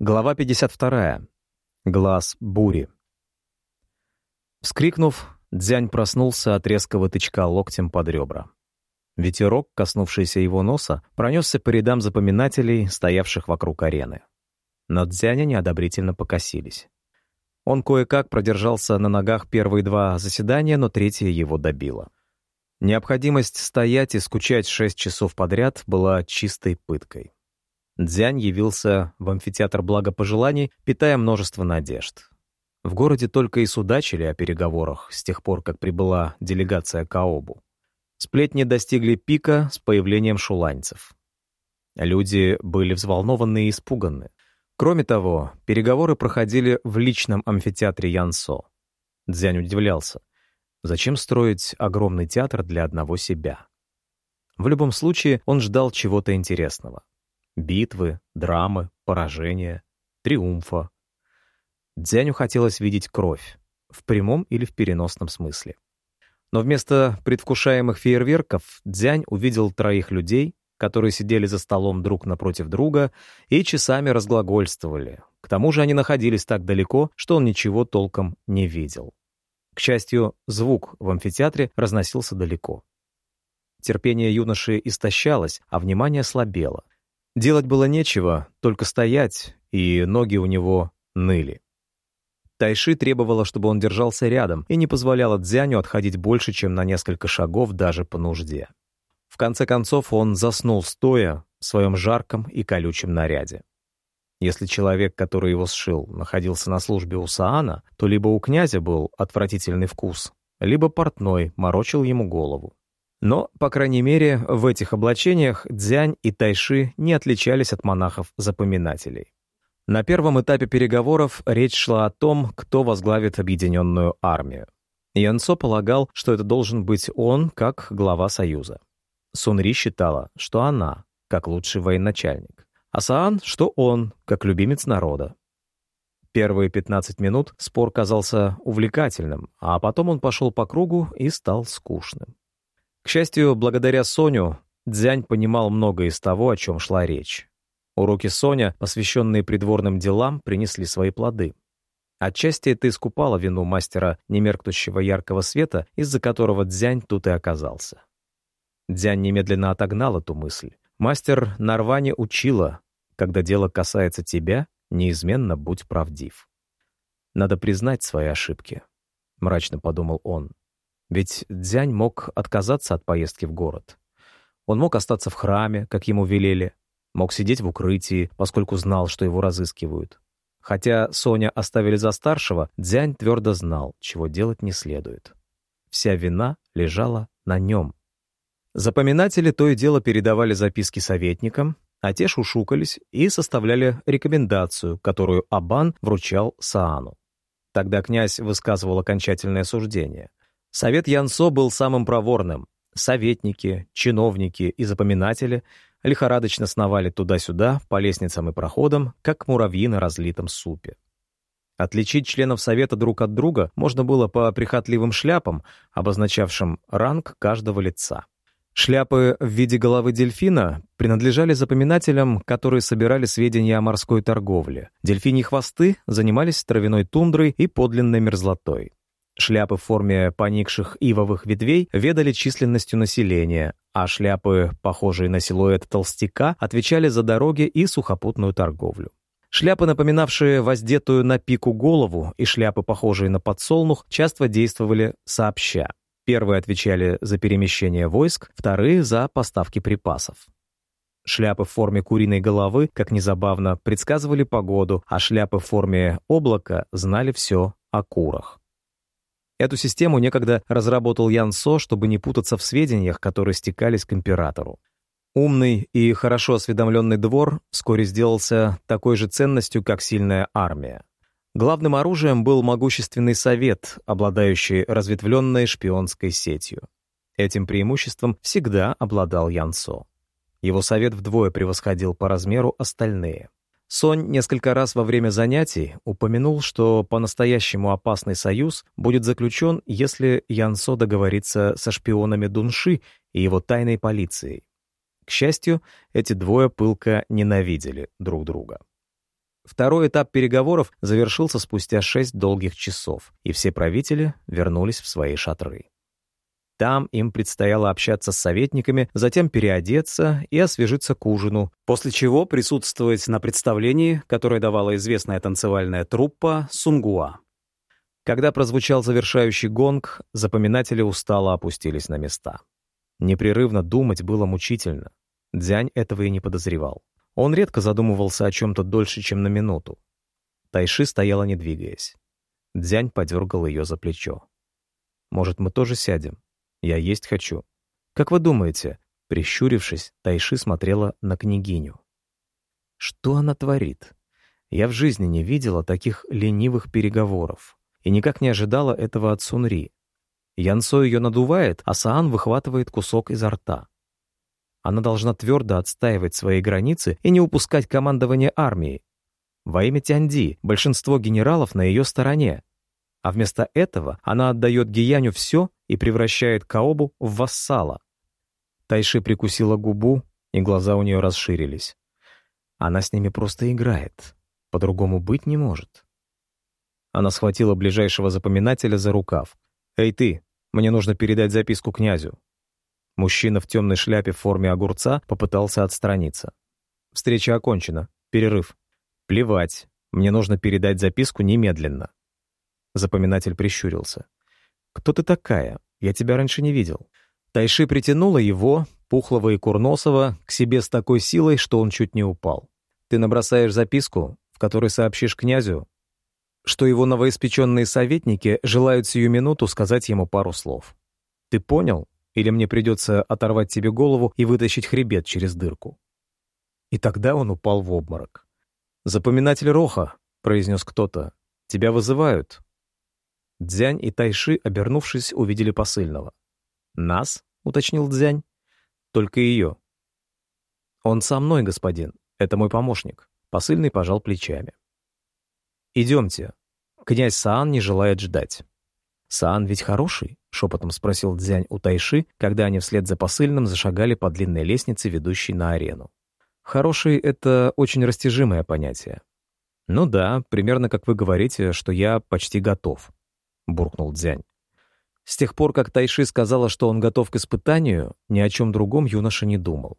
Глава 52. Глаз бури. Вскрикнув, Дзянь проснулся от резкого тычка локтем под ребра. Ветерок, коснувшийся его носа, пронесся по рядам запоминателей, стоявших вокруг арены. На Дзяня неодобрительно покосились. Он кое-как продержался на ногах первые два заседания, но третье его добило. Необходимость стоять и скучать шесть часов подряд была чистой пыткой. Дзянь явился в амфитеатр благопожеланий, питая множество надежд. В городе только и судачили о переговорах с тех пор, как прибыла делегация Каобу. Сплетни достигли пика с появлением шуланцев. Люди были взволнованы и испуганы. Кроме того, переговоры проходили в личном амфитеатре Янсо. Дзянь удивлялся. Зачем строить огромный театр для одного себя? В любом случае, он ждал чего-то интересного. Битвы, драмы, поражения, триумфа. Дзяню хотелось видеть кровь, в прямом или в переносном смысле. Но вместо предвкушаемых фейерверков Дзянь увидел троих людей, которые сидели за столом друг напротив друга и часами разглагольствовали. К тому же они находились так далеко, что он ничего толком не видел. К счастью, звук в амфитеатре разносился далеко. Терпение юноши истощалось, а внимание слабело — Делать было нечего, только стоять, и ноги у него ныли. Тайши требовала, чтобы он держался рядом и не позволяла Дзяню отходить больше, чем на несколько шагов даже по нужде. В конце концов он заснул стоя в своем жарком и колючем наряде. Если человек, который его сшил, находился на службе у Саана, то либо у князя был отвратительный вкус, либо портной морочил ему голову. Но, по крайней мере, в этих облачениях Дзянь и Тайши не отличались от монахов-запоминателей. На первом этапе переговоров речь шла о том, кто возглавит объединенную армию. Янцо полагал, что это должен быть он, как глава Союза. Сунри считала, что она, как лучший военачальник. А Саан, что он, как любимец народа. Первые 15 минут спор казался увлекательным, а потом он пошел по кругу и стал скучным. К счастью, благодаря Соню, Дзянь понимал многое из того, о чем шла речь. Уроки Соня, посвященные придворным делам, принесли свои плоды. Отчасти это искупало вину мастера немеркнущего яркого света, из-за которого Дзянь тут и оказался. Дзянь немедленно отогнал эту мысль. Мастер Нарвани учила, когда дело касается тебя, неизменно будь правдив. Надо признать свои ошибки, — мрачно подумал он. Ведь Дзянь мог отказаться от поездки в город. Он мог остаться в храме, как ему велели, мог сидеть в укрытии, поскольку знал, что его разыскивают. Хотя Соня оставили за старшего, Дзянь твердо знал, чего делать не следует. Вся вина лежала на нем. Запоминатели то и дело передавали записки советникам, а те шушукались и составляли рекомендацию, которую Абан вручал Саану. Тогда князь высказывал окончательное суждение. Совет Янсо был самым проворным. Советники, чиновники и запоминатели лихорадочно сновали туда-сюда по лестницам и проходам, как муравьи на разлитом супе. Отличить членов Совета друг от друга можно было по прихотливым шляпам, обозначавшим ранг каждого лица. Шляпы в виде головы дельфина принадлежали запоминателям, которые собирали сведения о морской торговле. Дельфиньи хвосты занимались травяной тундрой и подлинной мерзлотой. Шляпы в форме поникших ивовых ветвей ведали численностью населения, а шляпы, похожие на силуэт толстяка, отвечали за дороги и сухопутную торговлю. Шляпы, напоминавшие воздетую на пику голову, и шляпы, похожие на подсолнух, часто действовали сообща. Первые отвечали за перемещение войск, вторые — за поставки припасов. Шляпы в форме куриной головы, как незабавно, предсказывали погоду, а шляпы в форме облака знали все о курах. Эту систему некогда разработал Ян Со, чтобы не путаться в сведениях, которые стекались к императору. Умный и хорошо осведомленный двор вскоре сделался такой же ценностью, как сильная армия. Главным оружием был могущественный совет, обладающий разветвленной шпионской сетью. Этим преимуществом всегда обладал Ян Со. Его совет вдвое превосходил по размеру остальные. Сонь несколько раз во время занятий упомянул, что по-настоящему опасный союз будет заключен, если Янсо договорится со шпионами Дунши и его тайной полицией. К счастью, эти двое пылко ненавидели друг друга. Второй этап переговоров завершился спустя шесть долгих часов, и все правители вернулись в свои шатры. Там им предстояло общаться с советниками, затем переодеться и освежиться к ужину, после чего присутствовать на представлении, которое давала известная танцевальная труппа «Сунгуа». Когда прозвучал завершающий гонг, запоминатели устало опустились на места. Непрерывно думать было мучительно. Дзянь этого и не подозревал. Он редко задумывался о чем-то дольше, чем на минуту. Тайши стояла, не двигаясь. Дзянь подергал ее за плечо. «Может, мы тоже сядем?» Я есть хочу. Как вы думаете?» Прищурившись, Тайши смотрела на княгиню. «Что она творит? Я в жизни не видела таких ленивых переговоров и никак не ожидала этого от Сунри. Янсо ее надувает, а Саан выхватывает кусок изо рта. Она должна твердо отстаивать свои границы и не упускать командование армией. Во имя Тяньди большинство генералов на ее стороне. А вместо этого она отдает Гияню все и превращает Каобу в вассала. Тайши прикусила губу, и глаза у нее расширились. Она с ними просто играет. По-другому быть не может. Она схватила ближайшего запоминателя за рукав. «Эй ты, мне нужно передать записку князю». Мужчина в темной шляпе в форме огурца попытался отстраниться. «Встреча окончена. Перерыв. Плевать. Мне нужно передать записку немедленно». Запоминатель прищурился. «Кто ты такая? Я тебя раньше не видел». Тайши притянула его, Пухлого и Курносова, к себе с такой силой, что он чуть не упал. «Ты набросаешь записку, в которой сообщишь князю, что его новоиспеченные советники желают сию минуту сказать ему пару слов. Ты понял? Или мне придется оторвать тебе голову и вытащить хребет через дырку?» И тогда он упал в обморок. «Запоминатель Роха», — произнес кто-то, — «тебя вызывают». Дзянь и Тайши, обернувшись, увидели посыльного. «Нас?» — уточнил Дзянь. «Только ее». «Он со мной, господин. Это мой помощник». Посыльный пожал плечами. «Идемте. Князь Саан не желает ждать». «Саан ведь хороший?» — шепотом спросил Дзянь у Тайши, когда они вслед за посыльным зашагали по длинной лестнице, ведущей на арену. «Хороший — это очень растяжимое понятие. Ну да, примерно как вы говорите, что я почти готов буркнул Дзянь. С тех пор, как Тайши сказала, что он готов к испытанию, ни о чем другом юноша не думал.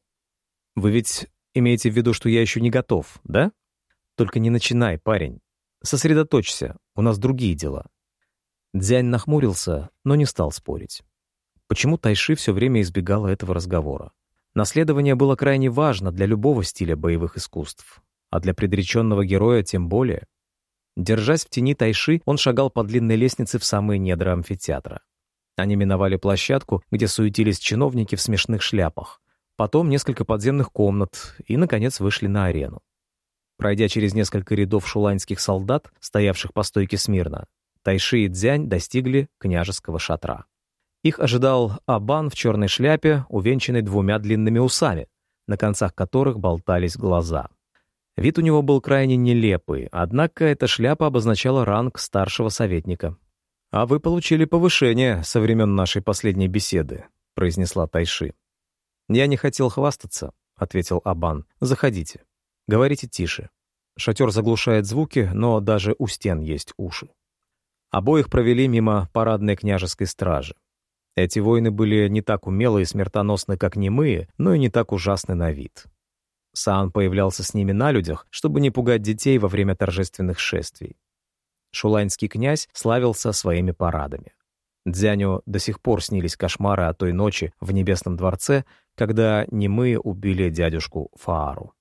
«Вы ведь имеете в виду, что я еще не готов, да? Только не начинай, парень. Сосредоточься, у нас другие дела». Дзянь нахмурился, но не стал спорить. Почему Тайши все время избегала этого разговора? Наследование было крайне важно для любого стиля боевых искусств, а для предреченного героя тем более — Держась в тени тайши, он шагал по длинной лестнице в самые недра амфитеатра. Они миновали площадку, где суетились чиновники в смешных шляпах. Потом несколько подземных комнат и, наконец, вышли на арену. Пройдя через несколько рядов шуланских солдат, стоявших по стойке смирно, Тайши и Дзянь достигли княжеского шатра. Их ожидал Абан в черной шляпе, увенчанный двумя длинными усами, на концах которых болтались глаза. Вид у него был крайне нелепый, однако эта шляпа обозначала ранг старшего советника. «А вы получили повышение со времен нашей последней беседы», — произнесла Тайши. «Я не хотел хвастаться», — ответил Абан. «Заходите. Говорите тише. Шатер заглушает звуки, но даже у стен есть уши». Обоих провели мимо парадной княжеской стражи. Эти воины были не так умелы и смертоносны, как немые, но и не так ужасны на вид. Саан появлялся с ними на людях, чтобы не пугать детей во время торжественных шествий. Шуланский князь славился своими парадами. Дзяню до сих пор снились кошмары о той ночи в Небесном дворце, когда немые убили дядюшку Фаару.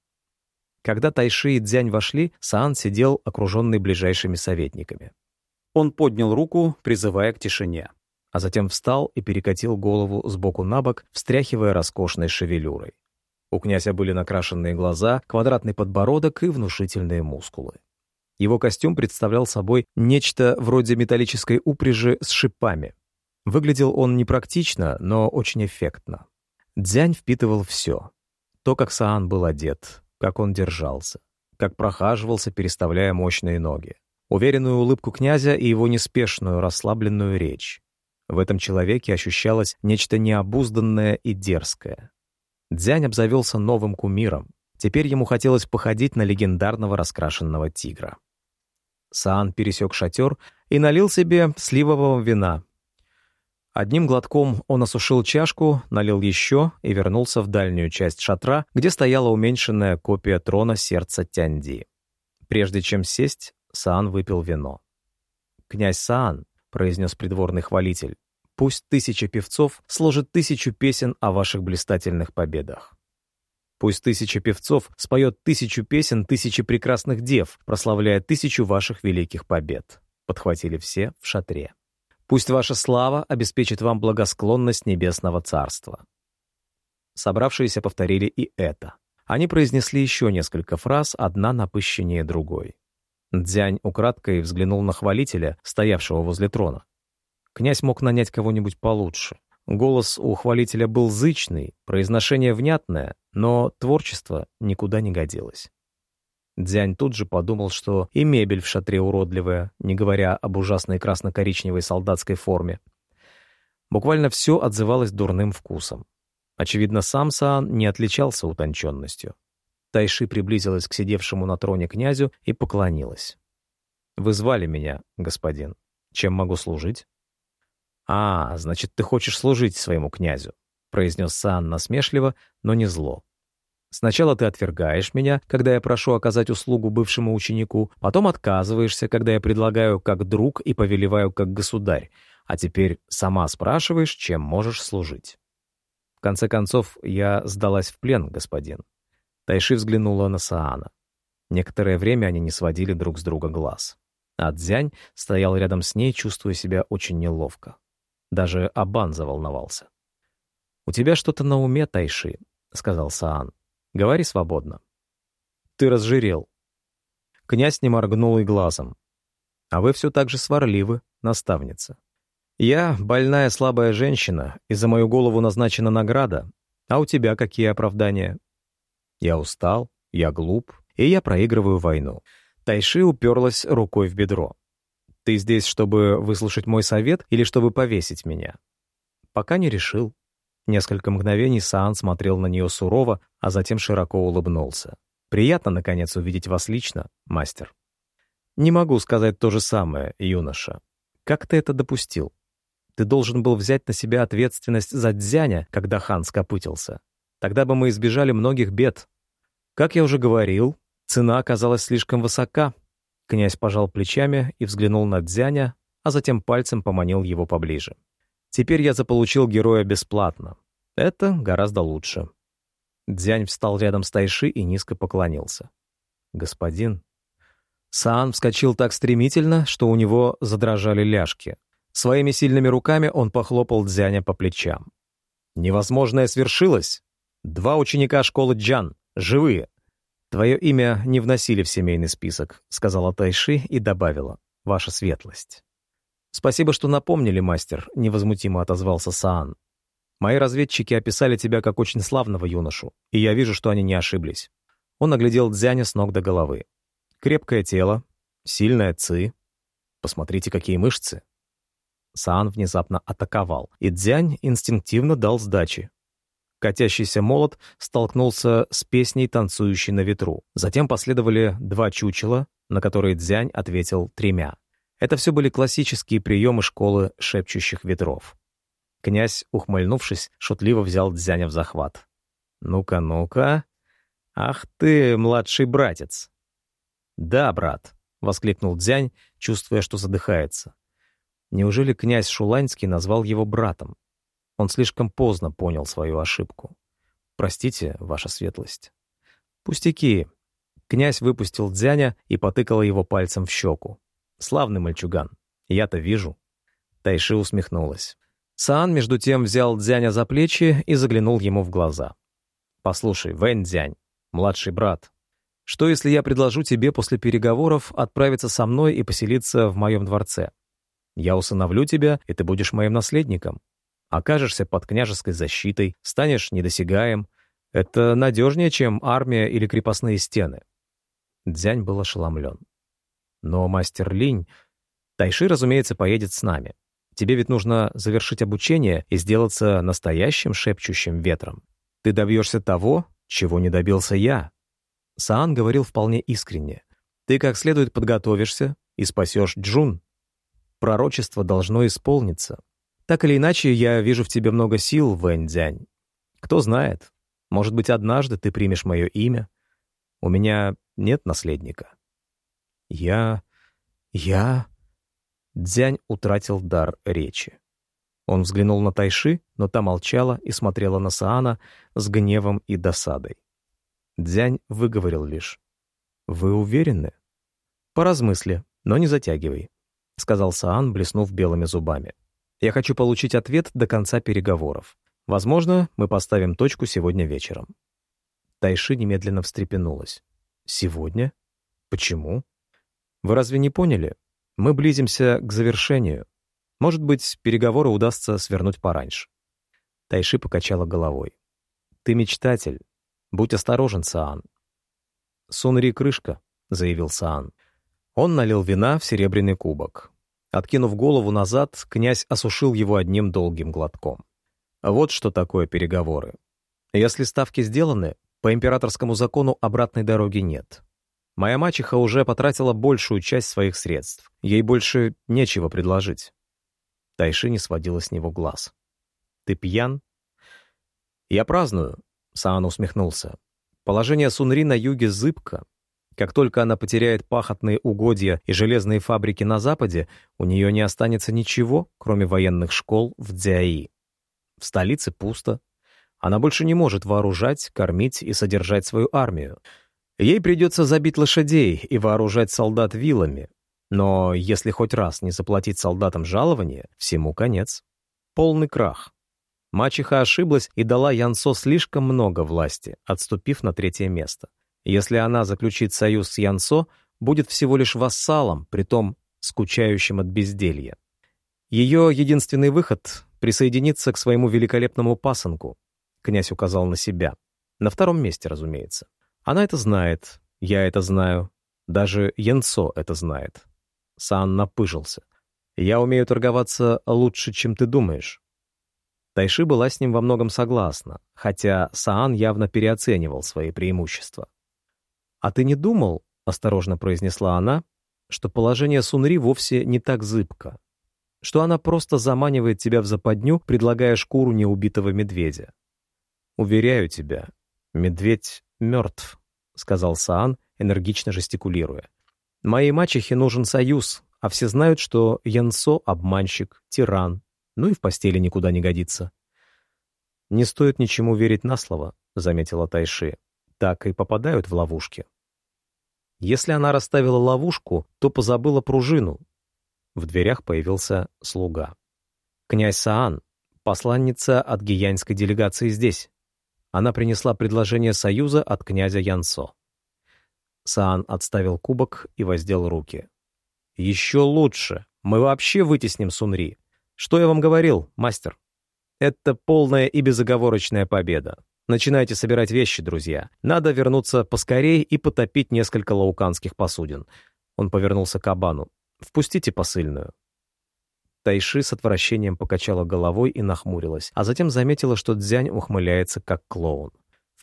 Когда Тайши и Дзянь вошли, Саан сидел, окруженный ближайшими советниками. Он поднял руку, призывая к тишине, а затем встал и перекатил голову сбоку на бок, встряхивая роскошной шевелюрой. У князя были накрашенные глаза, квадратный подбородок и внушительные мускулы. Его костюм представлял собой нечто вроде металлической упряжи с шипами. Выглядел он непрактично, но очень эффектно. Дзянь впитывал все. То, как Саан был одет, как он держался, как прохаживался, переставляя мощные ноги. Уверенную улыбку князя и его неспешную, расслабленную речь. В этом человеке ощущалось нечто необузданное и дерзкое. Дзянь обзавелся новым кумиром. Теперь ему хотелось походить на легендарного раскрашенного тигра. Саан пересек шатер и налил себе сливового вина. Одним глотком он осушил чашку, налил еще и вернулся в дальнюю часть шатра, где стояла уменьшенная копия трона сердца Тяньди. Прежде чем сесть, Саан выпил вино. «Князь Саан», — произнес придворный хвалитель, «пусть тысяча певцов сложит тысячу песен о ваших блистательных победах. Пусть тысяча певцов споет тысячу песен тысячи прекрасных дев, прославляя тысячу ваших великих побед», — подхватили все в шатре. «Пусть ваша слава обеспечит вам благосклонность небесного царства». Собравшиеся повторили и это. Они произнесли еще несколько фраз, одна напыщеннее другой. Дзянь украдкой взглянул на хвалителя, стоявшего возле трона. Князь мог нанять кого-нибудь получше. Голос у хвалителя был зычный, произношение внятное, но творчество никуда не годилось. Дзянь тут же подумал, что и мебель в шатре уродливая, не говоря об ужасной красно-коричневой солдатской форме. Буквально все отзывалось дурным вкусом. Очевидно, сам Саан не отличался утонченностью. Тайши приблизилась к сидевшему на троне князю и поклонилась. «Вы звали меня, господин. Чем могу служить?» «А, значит, ты хочешь служить своему князю», — произнес Сан насмешливо, но не зло. «Сначала ты отвергаешь меня, когда я прошу оказать услугу бывшему ученику, потом отказываешься, когда я предлагаю как друг и повелеваю как государь, а теперь сама спрашиваешь, чем можешь служить». В конце концов, я сдалась в плен, господин. Тайши взглянула на Саана. Некоторое время они не сводили друг с друга глаз. А Дзянь стоял рядом с ней, чувствуя себя очень неловко. Даже Абан заволновался. «У тебя что-то на уме, Тайши», — сказал Саан. «Говори свободно». «Ты разжирел». Князь не моргнул и глазом. «А вы все так же сварливы, наставница. Я больная слабая женщина, и за мою голову назначена награда. А у тебя какие оправдания?» Я устал, я глуп, и я проигрываю войну. Тайши уперлась рукой в бедро. «Ты здесь, чтобы выслушать мой совет или чтобы повесить меня?» «Пока не решил». Несколько мгновений Саан смотрел на нее сурово, а затем широко улыбнулся. «Приятно, наконец, увидеть вас лично, мастер». «Не могу сказать то же самое, юноша. Как ты это допустил? Ты должен был взять на себя ответственность за Дзяня, когда хан скопытился. Тогда бы мы избежали многих бед. Как я уже говорил, цена оказалась слишком высока. Князь пожал плечами и взглянул на Дзяня, а затем пальцем поманил его поближе. Теперь я заполучил героя бесплатно. Это гораздо лучше. Дзянь встал рядом с Тайши и низко поклонился. «Господин». Саан вскочил так стремительно, что у него задрожали ляжки. Своими сильными руками он похлопал Дзяня по плечам. «Невозможное свершилось!» Два ученика школы Джан. Живые. Твое имя не вносили в семейный список, сказала Тайши и добавила. Ваша светлость. Спасибо, что напомнили, мастер, невозмутимо отозвался Саан. Мои разведчики описали тебя как очень славного юношу, и я вижу, что они не ошиблись. Он оглядел Дзяня с ног до головы. Крепкое тело, сильная ци. Посмотрите, какие мышцы. Саан внезапно атаковал, и Дзянь инстинктивно дал сдачи, Катящийся молот столкнулся с песней, танцующей на ветру. Затем последовали два чучела, на которые Дзянь ответил тремя. Это все были классические приемы школы шепчущих ветров. Князь, ухмыльнувшись, шутливо взял Дзяня в захват. «Ну-ка, ну-ка. Ах ты, младший братец!» «Да, брат», — воскликнул Дзянь, чувствуя, что задыхается. Неужели князь Шуланьский назвал его братом? Он слишком поздно понял свою ошибку. Простите, ваша светлость. Пустяки. Князь выпустил Дзяня и потыкал его пальцем в щеку. Славный мальчуган. Я-то вижу. Тайши усмехнулась. Саан, между тем, взял Дзяня за плечи и заглянул ему в глаза. «Послушай, Вэнь Дзянь, младший брат, что если я предложу тебе после переговоров отправиться со мной и поселиться в моем дворце? Я усыновлю тебя, и ты будешь моим наследником окажешься под княжеской защитой, станешь недосягаем. Это надежнее, чем армия или крепостные стены. Дзянь был ошеломлен. Но мастер Линь... Тайши, разумеется, поедет с нами. Тебе ведь нужно завершить обучение и сделаться настоящим шепчущим ветром. Ты добьешься того, чего не добился я. Саан говорил вполне искренне. «Ты как следует подготовишься и спасешь Джун. Пророчество должно исполниться. Так или иначе, я вижу в тебе много сил, Вэнь-Дзянь. Кто знает, может быть, однажды ты примешь мое имя. У меня нет наследника». «Я... я...» Дзянь утратил дар речи. Он взглянул на Тайши, но та молчала и смотрела на Саана с гневом и досадой. Дзянь выговорил лишь. «Вы уверены?» «Поразмысли, но не затягивай», — сказал Саан, блеснув белыми зубами. «Я хочу получить ответ до конца переговоров. Возможно, мы поставим точку сегодня вечером». Тайши немедленно встрепенулась. «Сегодня? Почему?» «Вы разве не поняли? Мы близимся к завершению. Может быть, переговоры удастся свернуть пораньше. Тайши покачала головой. «Ты мечтатель. Будь осторожен, Саан». «Сунри крышка», — заявил Саан. Он налил вина в серебряный кубок. Откинув голову назад, князь осушил его одним долгим глотком. Вот что такое переговоры. Если ставки сделаны, по императорскому закону обратной дороги нет. Моя мачеха уже потратила большую часть своих средств. Ей больше нечего предложить. Тайши не сводила с него глаз. «Ты пьян?» «Я праздную», — Саан усмехнулся. «Положение Сунри на юге зыбко. Как только она потеряет пахотные угодья и железные фабрики на западе, у нее не останется ничего, кроме военных школ в Дзяи. В столице пусто. Она больше не может вооружать, кормить и содержать свою армию. Ей придется забить лошадей и вооружать солдат вилами, но если хоть раз не заплатить солдатам жалование, всему конец. Полный крах. Мачеха ошиблась и дала Янсо слишком много власти, отступив на третье место. Если она заключит союз с Янсо, будет всего лишь вассалом, притом скучающим от безделья. Ее единственный выход — присоединиться к своему великолепному пасынку. Князь указал на себя. На втором месте, разумеется. Она это знает, я это знаю, даже Янсо это знает. Саан напыжился. «Я умею торговаться лучше, чем ты думаешь». Тайши была с ним во многом согласна, хотя Саан явно переоценивал свои преимущества. «А ты не думал, — осторожно произнесла она, — что положение Сунри вовсе не так зыбко, что она просто заманивает тебя в западню, предлагая шкуру неубитого медведя? Уверяю тебя, медведь мертв», — сказал Саан, энергично жестикулируя. Моей мачехе нужен союз, а все знают, что Янсо — обманщик, тиран, ну и в постели никуда не годится. «Не стоит ничему верить на слово», — заметила Тайши. «Так и попадают в ловушки». Если она расставила ловушку, то позабыла пружину. В дверях появился слуга. «Князь Саан, посланница от гиянской делегации здесь». Она принесла предложение союза от князя Янсо. Саан отставил кубок и воздел руки. «Еще лучше. Мы вообще вытесним Сунри. Что я вам говорил, мастер? Это полная и безоговорочная победа. Начинайте собирать вещи, друзья. Надо вернуться поскорей и потопить несколько лауканских посудин». Он повернулся к Абану. «Впустите посыльную». Тайши с отвращением покачала головой и нахмурилась, а затем заметила, что Дзянь ухмыляется как клоун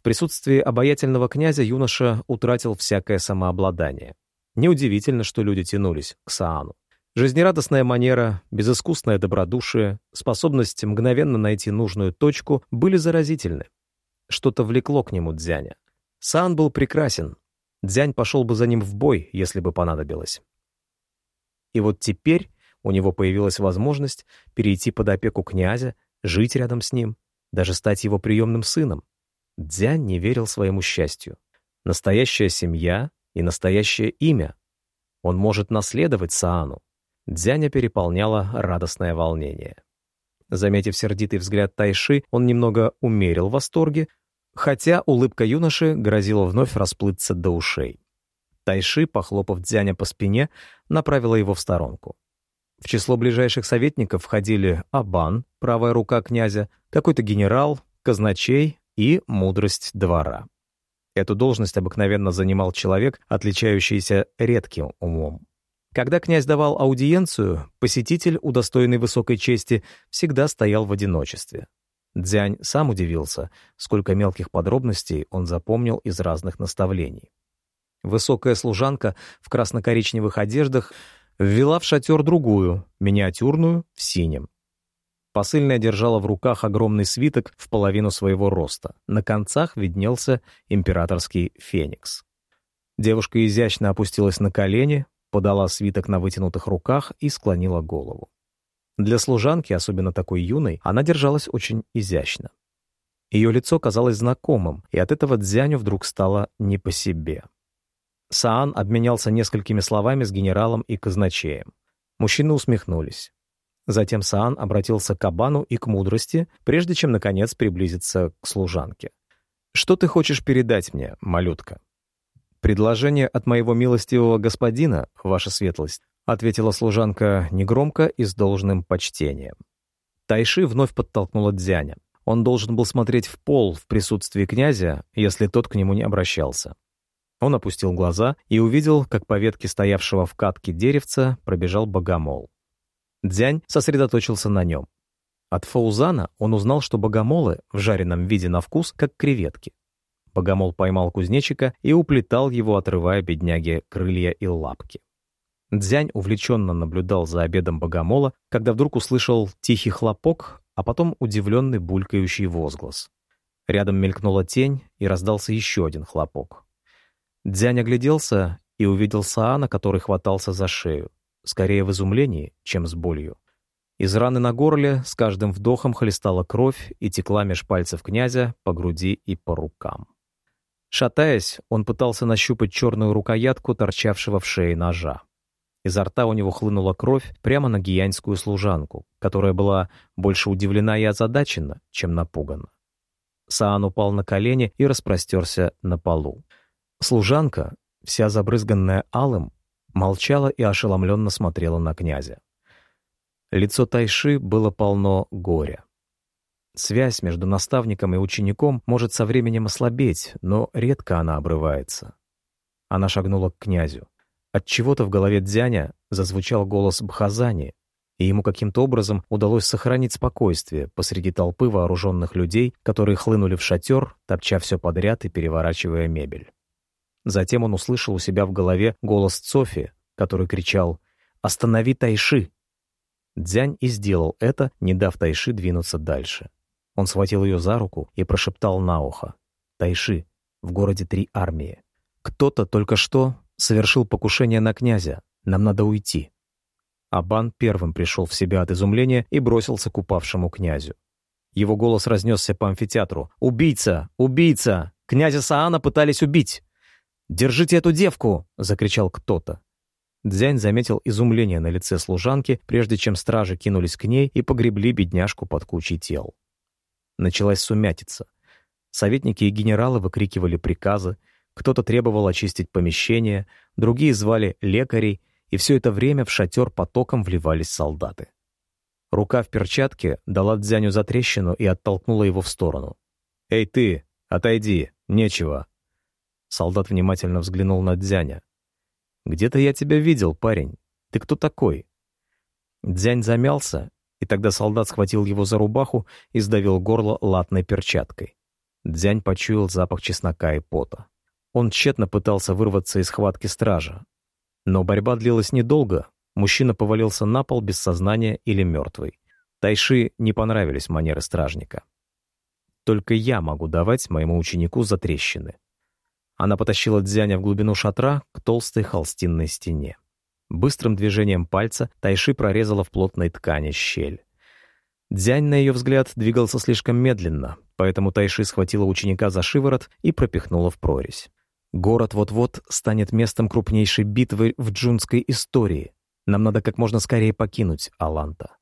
присутствии обаятельного князя юноша утратил всякое самообладание. Неудивительно, что люди тянулись к Саану. Жизнерадостная манера, безыскусное добродушие, способность мгновенно найти нужную точку были заразительны. Что-то влекло к нему Дзяня. Саан был прекрасен. Дзянь пошел бы за ним в бой, если бы понадобилось. И вот теперь у него появилась возможность перейти под опеку князя, жить рядом с ним, даже стать его приемным сыном. Дзянь не верил своему счастью. Настоящая семья и настоящее имя. Он может наследовать Саану. Дзяня переполняло радостное волнение. Заметив сердитый взгляд Тайши, он немного умерил восторге, хотя улыбка юноши грозила вновь расплыться до ушей. Тайши, похлопав Дзяня по спине, направила его в сторонку. В число ближайших советников входили Абан, правая рука князя, какой-то генерал, казначей, и мудрость двора. Эту должность обыкновенно занимал человек, отличающийся редким умом. Когда князь давал аудиенцию, посетитель, удостоенный высокой чести, всегда стоял в одиночестве. Дзянь сам удивился, сколько мелких подробностей он запомнил из разных наставлений. Высокая служанка в красно-коричневых одеждах ввела в шатер другую, миниатюрную, в синем. Посыльная держала в руках огромный свиток в половину своего роста. На концах виднелся императорский феникс. Девушка изящно опустилась на колени, подала свиток на вытянутых руках и склонила голову. Для служанки, особенно такой юной, она держалась очень изящно. Ее лицо казалось знакомым, и от этого Дзяню вдруг стало не по себе. Саан обменялся несколькими словами с генералом и казначеем. Мужчины усмехнулись. Затем Саан обратился к Кабану и к мудрости, прежде чем, наконец, приблизиться к служанке. «Что ты хочешь передать мне, малютка?» «Предложение от моего милостивого господина, ваша светлость», ответила служанка негромко и с должным почтением. Тайши вновь подтолкнула Дзяня. Он должен был смотреть в пол в присутствии князя, если тот к нему не обращался. Он опустил глаза и увидел, как по ветке стоявшего в катке деревца пробежал богомол. Дзянь сосредоточился на нем. От Фаузана он узнал, что богомолы в жареном виде на вкус, как креветки. Богомол поймал кузнечика и уплетал его, отрывая бедняге крылья и лапки. Дзянь увлеченно наблюдал за обедом богомола, когда вдруг услышал тихий хлопок, а потом удивленный булькающий возглас. Рядом мелькнула тень, и раздался еще один хлопок. Дзянь огляделся и увидел Саана, который хватался за шею скорее в изумлении, чем с болью. Из раны на горле с каждым вдохом хлестала кровь и текла меж пальцев князя по груди и по рукам. Шатаясь, он пытался нащупать черную рукоятку, торчавшего в шее ножа. Изо рта у него хлынула кровь прямо на гиянскую служанку, которая была больше удивлена и озадачена, чем напугана. Саан упал на колени и распростерся на полу. Служанка, вся забрызганная алым, молчала и ошеломленно смотрела на князя. Лицо Тайши было полно горя. Связь между наставником и учеником может со временем ослабеть, но редко она обрывается. Она шагнула к князю. От чего-то в голове Дзяня зазвучал голос Бхазани, и ему каким-то образом удалось сохранить спокойствие посреди толпы вооруженных людей, которые хлынули в шатер, топча все подряд и переворачивая мебель. Затем он услышал у себя в голове голос Цофи, который кричал «Останови Тайши!». Дзянь и сделал это, не дав Тайши двинуться дальше. Он схватил ее за руку и прошептал на ухо. «Тайши, в городе три армии. Кто-то только что совершил покушение на князя. Нам надо уйти». Абан первым пришел в себя от изумления и бросился к упавшему князю. Его голос разнесся по амфитеатру. «Убийца! Убийца! Князя Саана пытались убить!» «Держите эту девку!» — закричал кто-то. Дзянь заметил изумление на лице служанки, прежде чем стражи кинулись к ней и погребли бедняжку под кучей тел. Началась сумятица. Советники и генералы выкрикивали приказы, кто-то требовал очистить помещение, другие звали лекарей, и все это время в шатер потоком вливались солдаты. Рука в перчатке дала Дзяню затрещину и оттолкнула его в сторону. «Эй ты, отойди, нечего!» Солдат внимательно взглянул на Дзяня. «Где-то я тебя видел, парень. Ты кто такой?» Дзянь замялся, и тогда солдат схватил его за рубаху и сдавил горло латной перчаткой. Дзянь почуял запах чеснока и пота. Он тщетно пытался вырваться из схватки стража. Но борьба длилась недолго, мужчина повалился на пол без сознания или мертвый. Тайши не понравились манеры стражника. «Только я могу давать моему ученику затрещины», она потащила Дзяня в глубину шатра к толстой холстинной стене. Быстрым движением пальца Тайши прорезала в плотной ткани щель. Дзянь, на ее взгляд, двигался слишком медленно, поэтому Тайши схватила ученика за шиворот и пропихнула в прорезь. Город вот-вот станет местом крупнейшей битвы в джунской истории. Нам надо как можно скорее покинуть Аланта.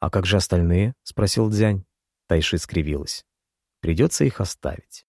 «А как же остальные?» — спросил Дзянь. Тайши скривилась. «Придется их оставить».